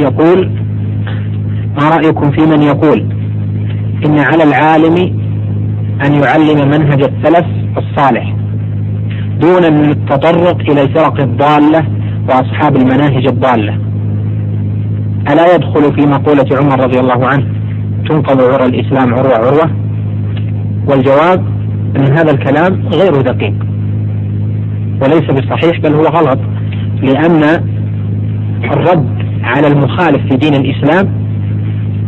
يقول ما رأيكم في من يقول إن على العالم أن يعلم منهج السلف الصالح دون التطرق إلى الفرق الضالة وأصحاب المناهج الضالة؟ ألا يدخل في مقولة عمر رضي الله عنه تنقض عرى الإسلام عروة عروة والجواب أن هذا الكلام غير دقيق وليس بالصحيح بل هو غلط لأن الرد على المخالف في دين الإسلام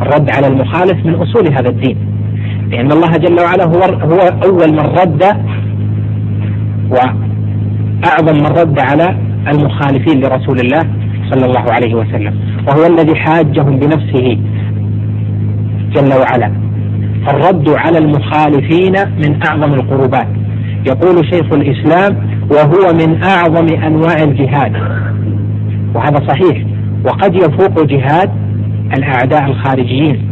الرد على المخالف من أصول هذا الدين. لأن الله جل وعلا هو هو أول من رد وأعظم من رد على المخالفين لرسول الله صلى الله عليه وسلم. وهو الذي حاجهم بنفسه جل وعلا. الرد على المخالفين من أعظم القربات. يقول شيخ الإسلام وهو من أعظم أنواع الجهاد. وهذا صحيح. وقد يفوق جهاد الأعداء الخارجيين.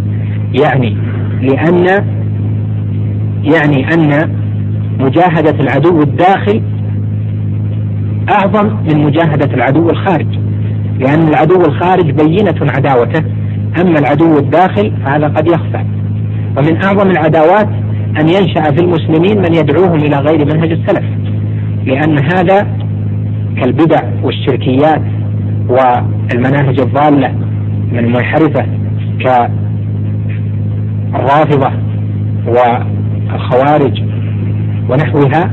يعني لأن يعني أن مجاهدة العدو الداخل أعظم من مجاهدة العدو الخارج. لأن العدو الخارج بينة عداوته. أما العدو الداخل فهذا قد يخفى ومن أعظم العداوات أن ينشأ في المسلمين من يدعوهم إلى غير منهج السلف. لأن هذا كالبدع والشركيات والمناهج الضالة من المنحرفة كالرافضة والخوارج ونحوها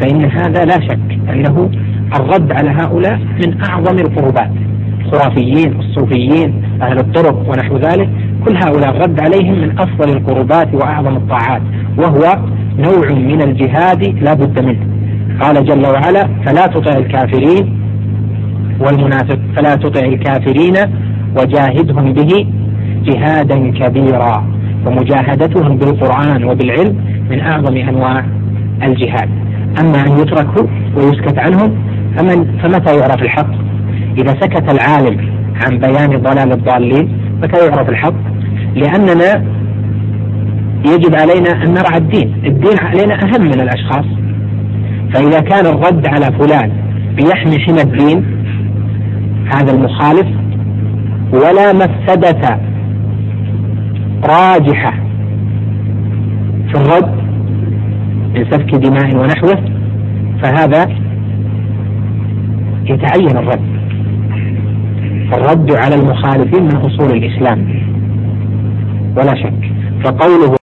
فإن هذا لا شك أنه الرد على هؤلاء من أعظم القربات الخرافيين الصوفيين أهل الطرق ونحو ذلك كل هؤلاء الرد عليهم من أفضل القربات وأعظم الطاعات وهو نوع من الجهاد لا بد منه. قال جل وعلا فلا تطع الكافرين والمنافق فلا تطع الكافرين وجاهدهم به جهادا كبيرا ومجاهدتهم بالقرآن وبالعلم من أعظم أنواع الجهاد. أما أن يتركوا ويسكت عنهم فمن فمتى يعرف الحق؟ إذا سكت العالم عن بيان ضلال الضالين متى يعرف الحق؟ لأننا يجب علينا أن نرعى الدين. الدين علينا أهم من الأشخاص. فإذا كان الرد على فلان بيحمي حمى الدين هذا المخالف ولا مفسدة راجحة في الرد من سفك دماء ونحوه فهذا يتعين الرد. الرد على المخالفين من أصول الإسلام. ولا شك. فقوله